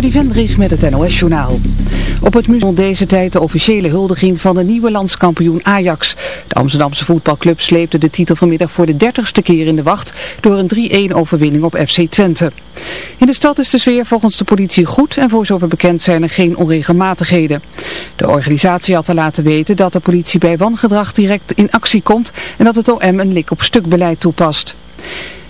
Trudy Vendrich met het NOS-journaal. Op het museum deze tijd de officiële huldiging van de nieuwe landskampioen Ajax. De Amsterdamse voetbalclub sleepte de titel vanmiddag voor de dertigste keer in de wacht door een 3-1 overwinning op FC Twente. In de stad is de sfeer volgens de politie goed en voor zover bekend zijn er geen onregelmatigheden. De organisatie had te laten weten dat de politie bij wangedrag direct in actie komt en dat het OM een lik op stuk beleid toepast.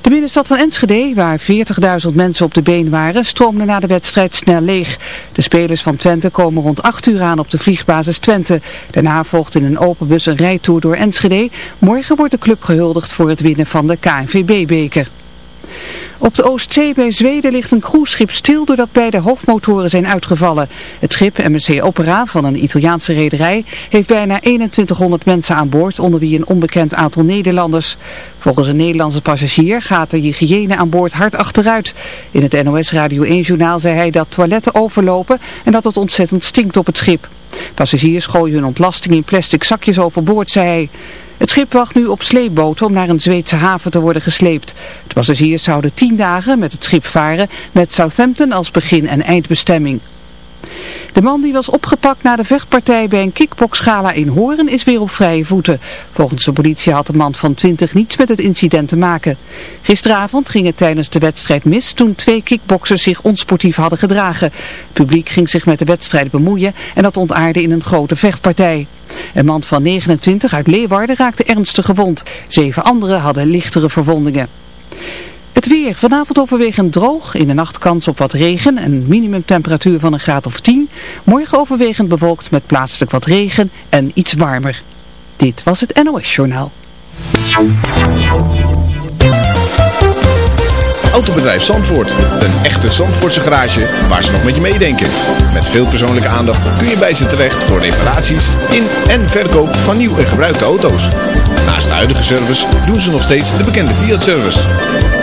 De binnenstad van Enschede, waar 40.000 mensen op de been waren, stroomde na de wedstrijd snel leeg. De spelers van Twente komen rond 8 uur aan op de vliegbasis Twente. Daarna volgt in een open bus een rijtour door Enschede. Morgen wordt de club gehuldigd voor het winnen van de KNVB-beker. Op de Oostzee bij Zweden ligt een cruiseschip stil doordat beide hoofdmotoren zijn uitgevallen. Het schip MSC Opera van een Italiaanse rederij heeft bijna 2100 mensen aan boord, onder wie een onbekend aantal Nederlanders. Volgens een Nederlandse passagier gaat de hygiëne aan boord hard achteruit. In het NOS Radio 1 journaal zei hij dat toiletten overlopen en dat het ontzettend stinkt op het schip. Passagiers gooien hun ontlasting in plastic zakjes overboord, zei hij. Het schip wacht nu op sleepboten om naar een Zweedse haven te worden gesleept. De passagiers zouden tien dagen met het schip varen met Southampton als begin- en eindbestemming. De man die was opgepakt na de vechtpartij bij een kickboxgala in Horen is weer op vrije voeten. Volgens de politie had de man van 20 niets met het incident te maken. Gisteravond ging het tijdens de wedstrijd mis toen twee kickboxers zich onsportief hadden gedragen. Het publiek ging zich met de wedstrijd bemoeien en dat ontaarde in een grote vechtpartij. Een man van 29 uit Leeuwarden raakte ernstig gewond. Zeven anderen hadden lichtere verwondingen. Het weer. Vanavond overwegend droog. In de nacht kans op wat regen. Een minimumtemperatuur van een graad of 10. Morgen overwegend bewolkt met plaatselijk wat regen en iets warmer. Dit was het NOS Journaal. Autobedrijf Zandvoort. Een echte Zandvoortse garage waar ze nog met je meedenken. Met veel persoonlijke aandacht kun je bij ze terecht voor reparaties in en verkoop van nieuw en gebruikte auto's. Naast de huidige service doen ze nog steeds de bekende Fiat-service.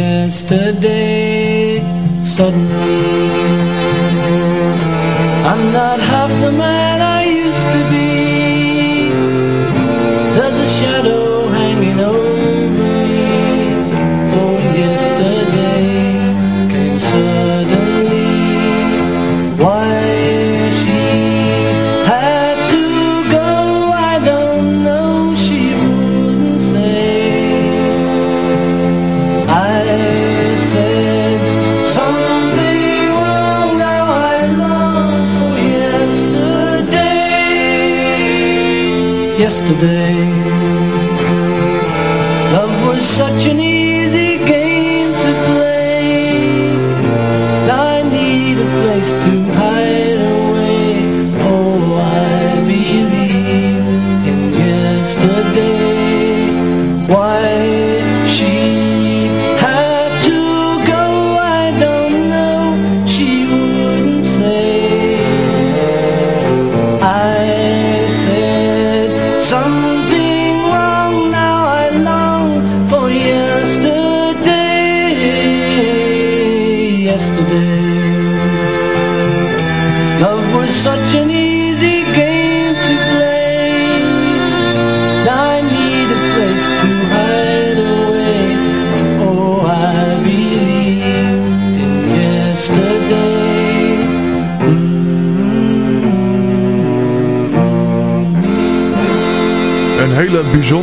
yesterday. Suddenly, I'm not half the man yesterday.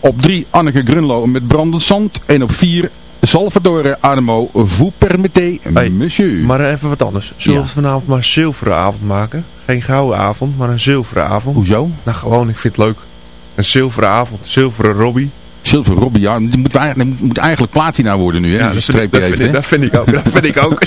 Op 3 Anneke Grunlo met Brandend Zand. En op 4 Salvatore Adamo, Vous permettez, Hey, monsieur. Maar even wat anders. Zullen we vanavond maar een zilveren avond maken? Geen gouden avond, maar een zilveren avond. Hoezo? Nou gewoon, ik vind het leuk. Een zilveren avond, zilveren Robbie. Silver Robbie, ja, die moet, eigenlijk, moet eigenlijk platina worden nu, hè? Ja, vind heeft, ik, dat vind ik ook. Dat vind ik ook.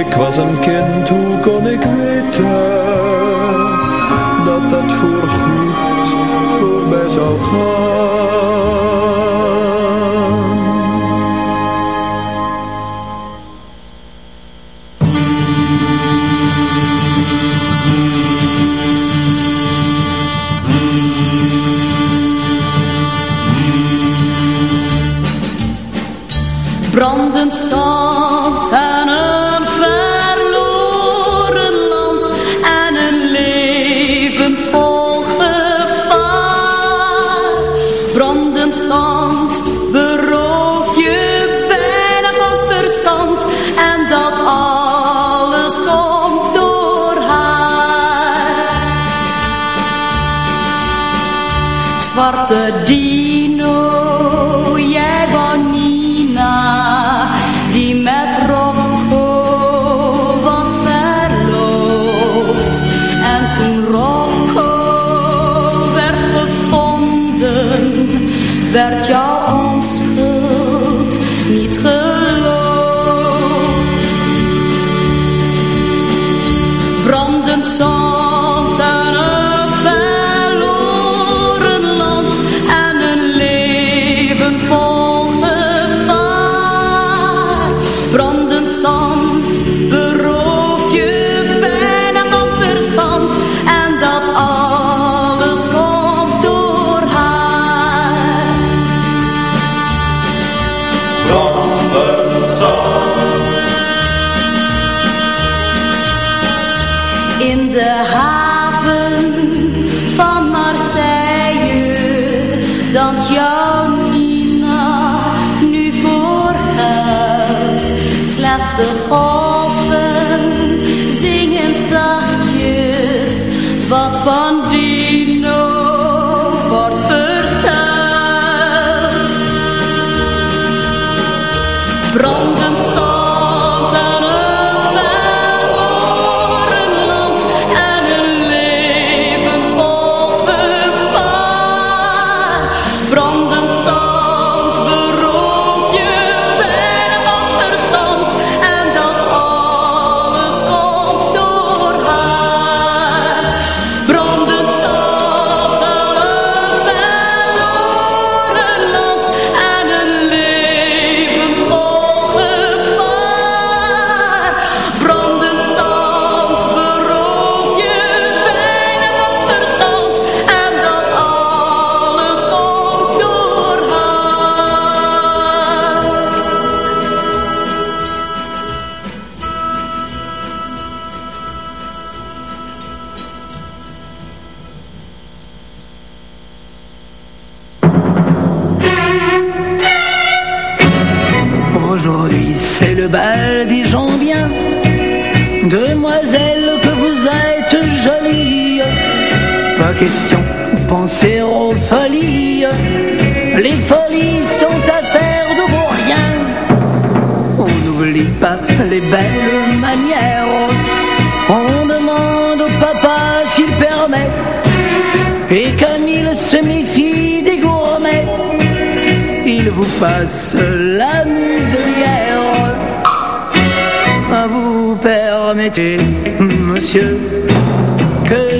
Ik was een kind, hoe kon ik weten dat dat voorgoed voorbij zou gaan? Pas question de penser aux folies. Les folies sont affaires de vos rien On n'oublie pas les belles manières. On demande au papa s'il permet. Et comme il se méfie des gourmets il vous passe la muselière. Vous permettez, monsieur,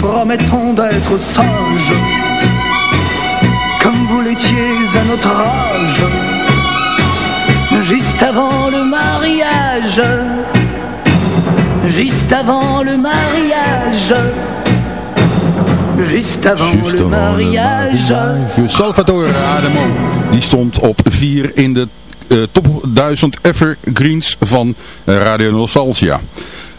promettons d'être sages, comme vous l'étiez à notre âge, juste avant le mariage, juste avant le mariage. Juste avant Just avant le mariage. Salvatore Adamo, die stond op 4 in de eh, top 1000 evergreens van eh, Radio Nostalgia.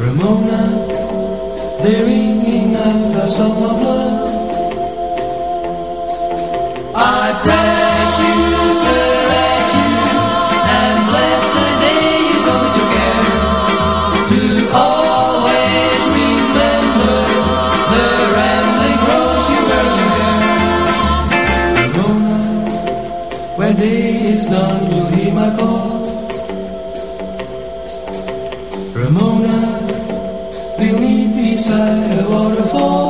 Ramona, they're ringing out our song of love. I press you, caress you, and bless the day you told me to care. To always remember the rambling rose you wear in your hair. Ramona, when day is done, you'll hear my call. For.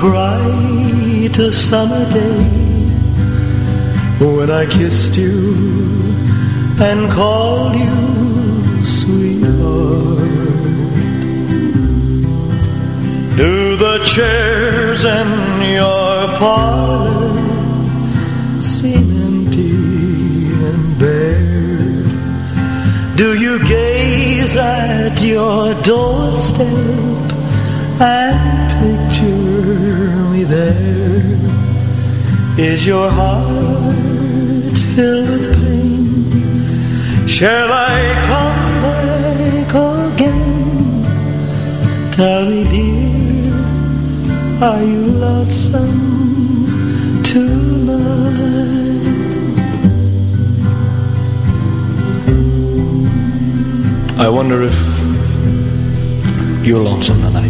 Bright summer day? when I kissed you and called you sweetheart. Do the chairs in your parlor seem empty and bare? Do you gaze at your doorstep and there? Is your heart filled with pain? Shall I come back again? Tell me, dear, are you lonesome tonight? I wonder if you're lonesome tonight.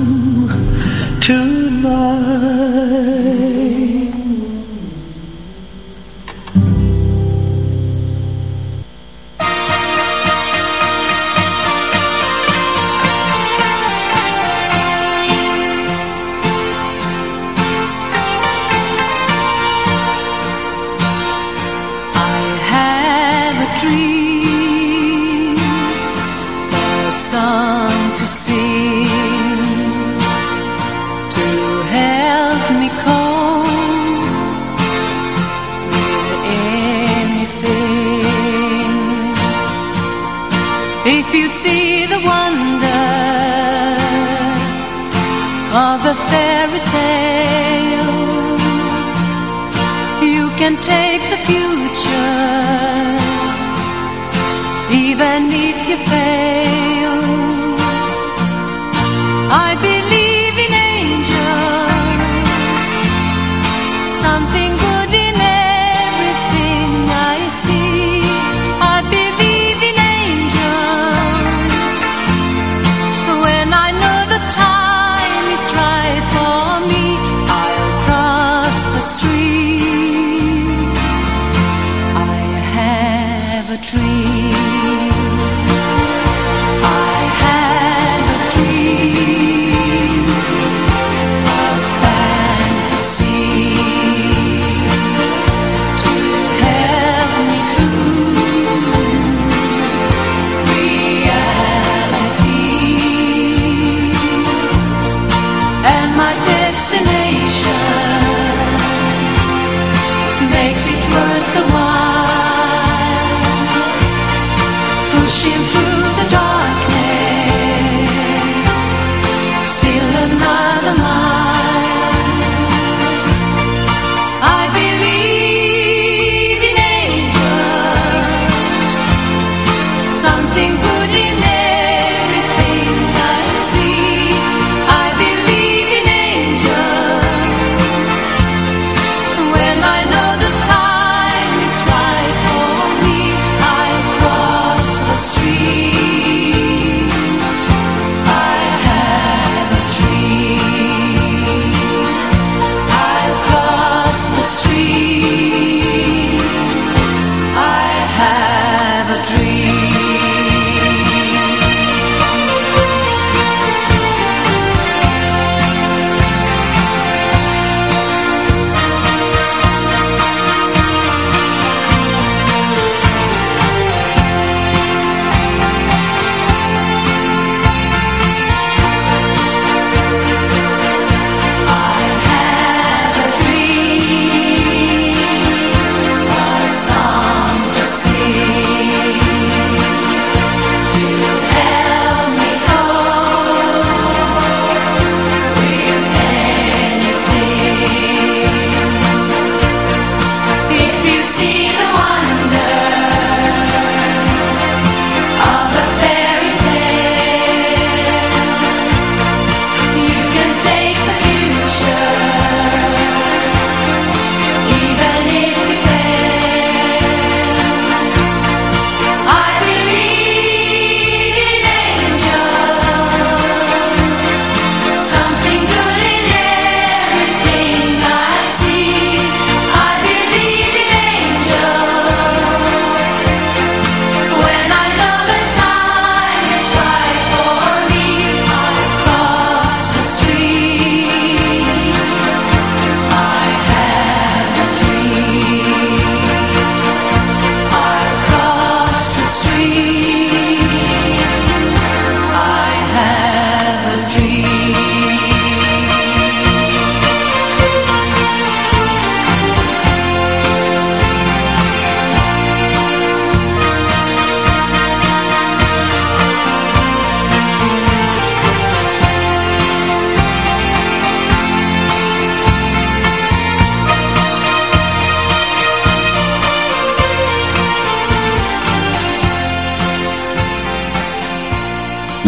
If you see the wonder of a fairy tale. You can take the future, even if you fail.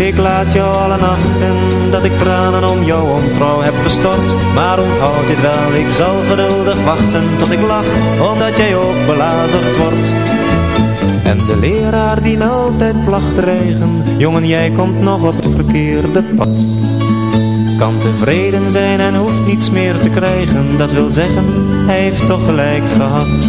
ik laat jou alle nachten Dat ik tranen om jouw ontrouw heb gestort. Maar onthoud dit wel, ik zal geduldig wachten Tot ik lach, omdat jij ook belazerd wordt. En de leraar die altijd placht dreigen Jongen, jij komt nog op het verkeerde pad. Kan tevreden zijn en hoeft niets meer te krijgen Dat wil zeggen, hij heeft toch gelijk gehad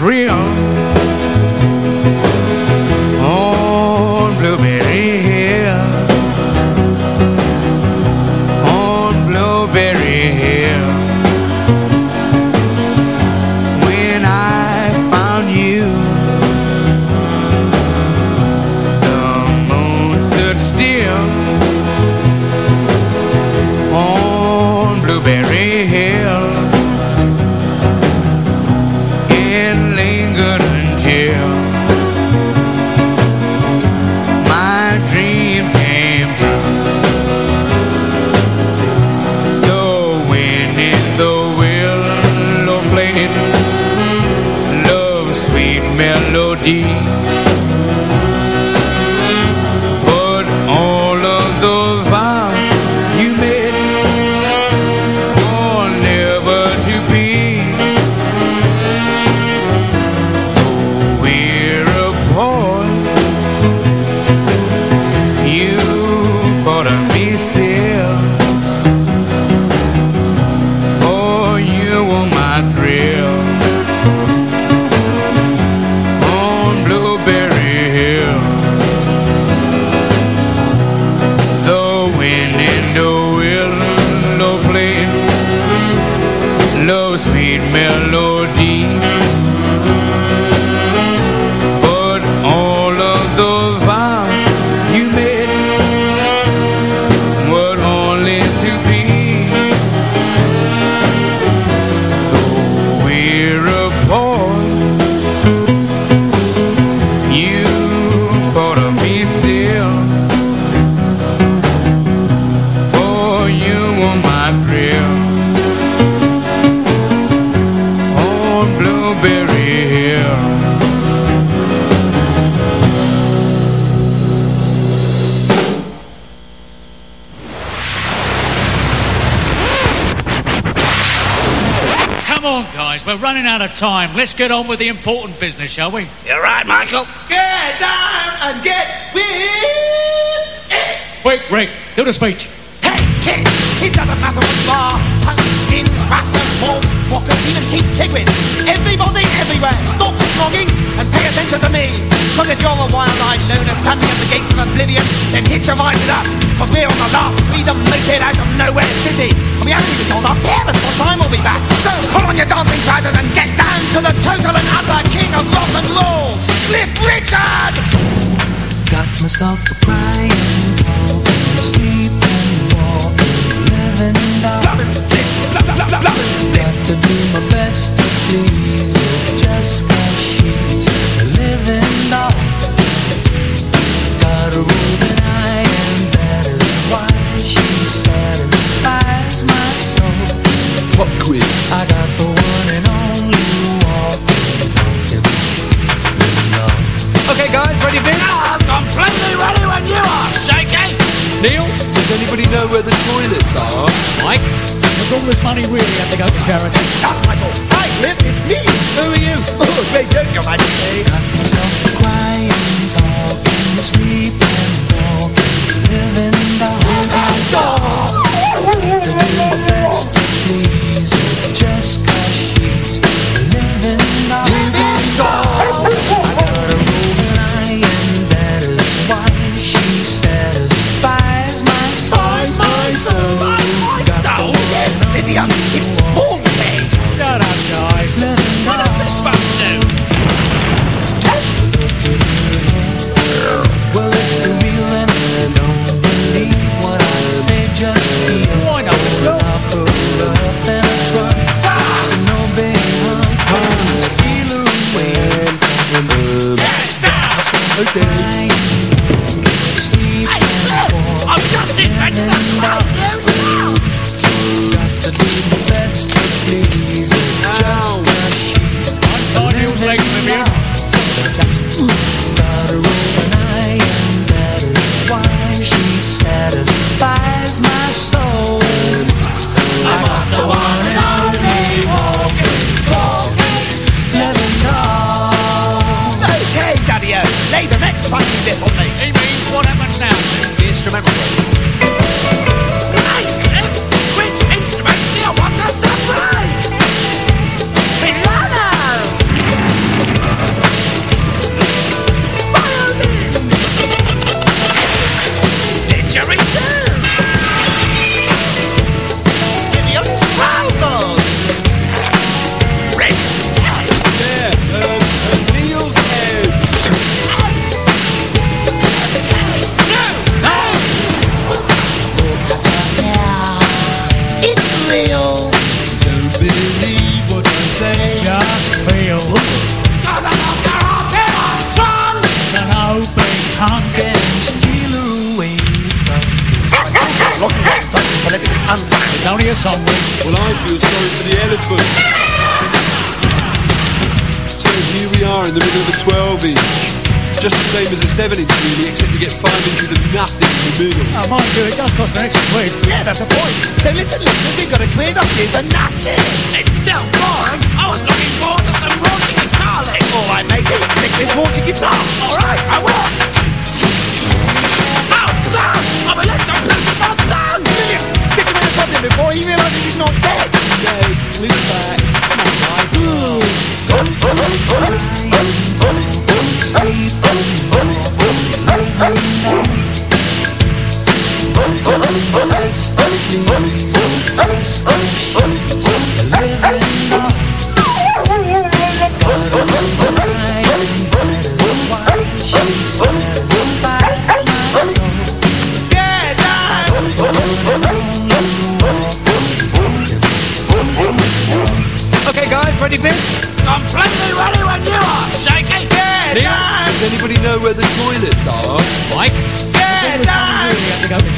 real. let's get on with the important business, shall we? You're right, Michael. Get down and get with it. Wait, Rick, do the speech. Hey, kid. it doesn't matter what you are. Tongue, skins, rastas, wolves, walkers, even keep tigrin. Everybody, everywhere, stop snogging and pay attention to me. Cause if you're a wild-eyed loner standing at the gates of oblivion, then hitch your ride with us. Cause we're on the last freedom located out of nowhere city. We haven't even told our parents what time we'll be back. So put on your dancing trousers and get down to the total and utter king of rock and roll, Cliff Richard! Got myself a crying. know where the toilets are? Mike, there's all this money really had to go to charity. Not Michael. Hi, Cliff, it's me. Who are you? Oh, great joke, your majesty. Got myself crying, talking, sleeping.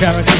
Charity.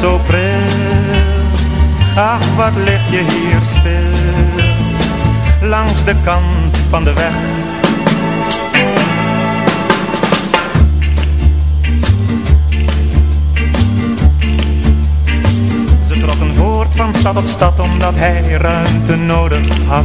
Zo pril. Ach, wat lig je hier stil, langs de kant van de weg. Ze trokken voort van stad tot stad, omdat hij ruimte nodig had.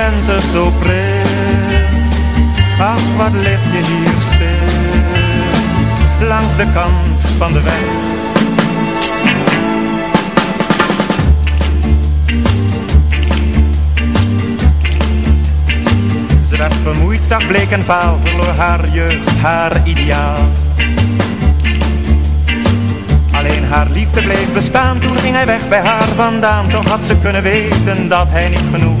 Lente zo pril. Ach, wat lig je hier stil, langs de kant van de weg. Ze werd vermoeid, zag bleek en paal, verloor haar jeugd, haar ideaal. Alleen haar liefde bleef bestaan, toen ging hij weg bij haar vandaan. Toch had ze kunnen weten dat hij niet genoeg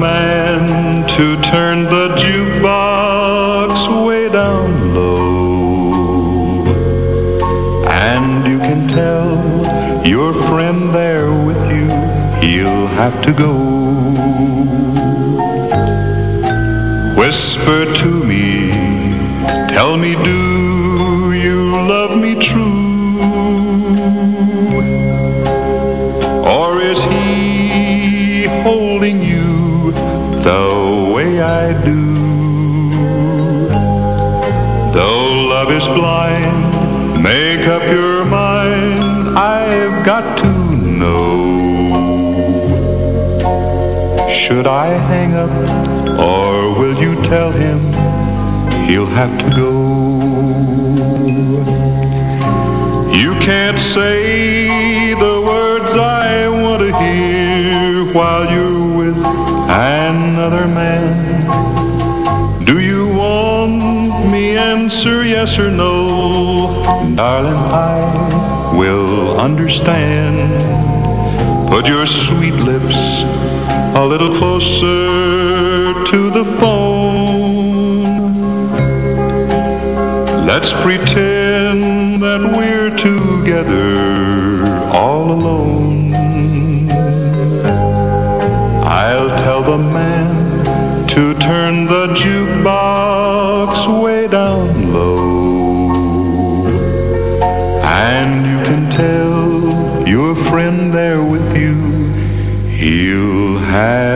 man to turn the jukebox way down low. And you can tell your friend there with you, he'll have to go. Whisper to me, tell me, do love is blind, make up your mind, I've got to know. Should I hang up, or will you tell him he'll have to go? You can't say the words I want to hear while you're with another man. Answer yes or no? Darling, I will understand. Put your sweet lips a little closer to the phone. Let's pretend that we're together all alone. I'll tell the man to turn the jukebox way have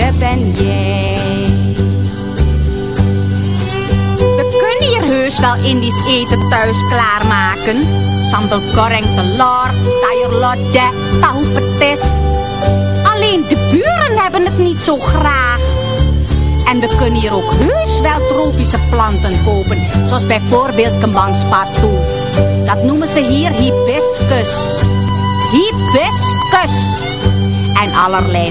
Ben jij. We kunnen hier heus wel Indisch eten thuis klaarmaken. Sambal goreng telur, sayur lodeh, tahu petis. Alleen de buren hebben het niet zo graag. En we kunnen hier ook heus wel tropische planten kopen. Zoals bijvoorbeeld kembangspartoe. Dat noemen ze hier hibiscus. Hibiscus. En allerlei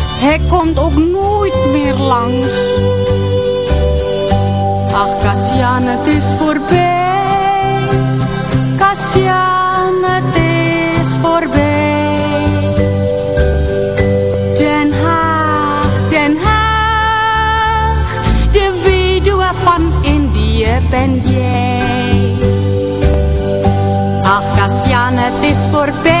hij komt ook nooit meer langs. Ach, Kassian, het is voorbij. Kassian, het is voorbij. Den Haag, Den Haag, de weduwe van Indië ben jij. Ach, Kassian, het is voorbij.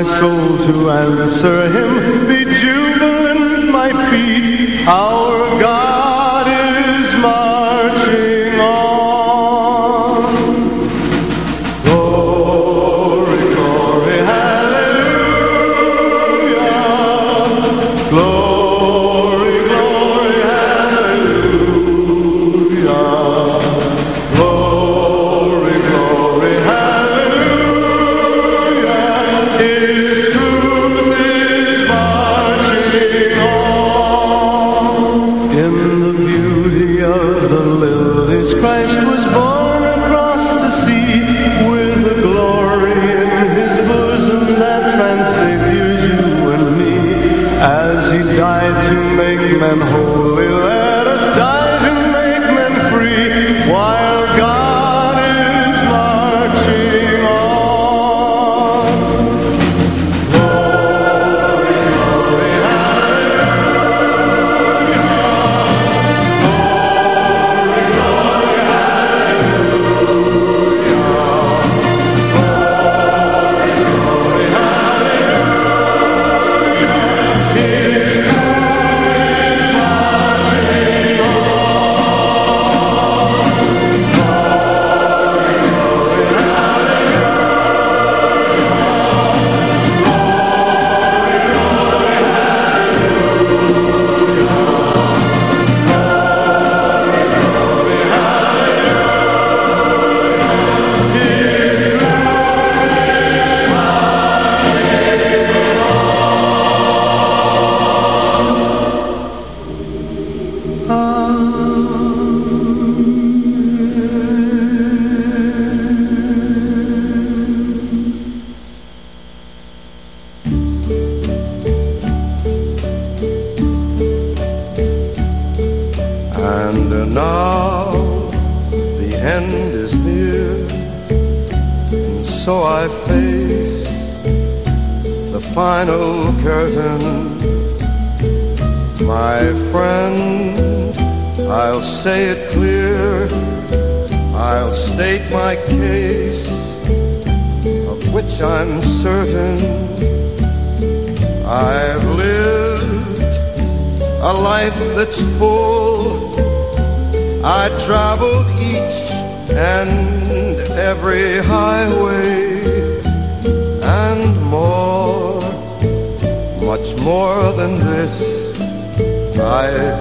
my soul, to answer him.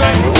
Tonight.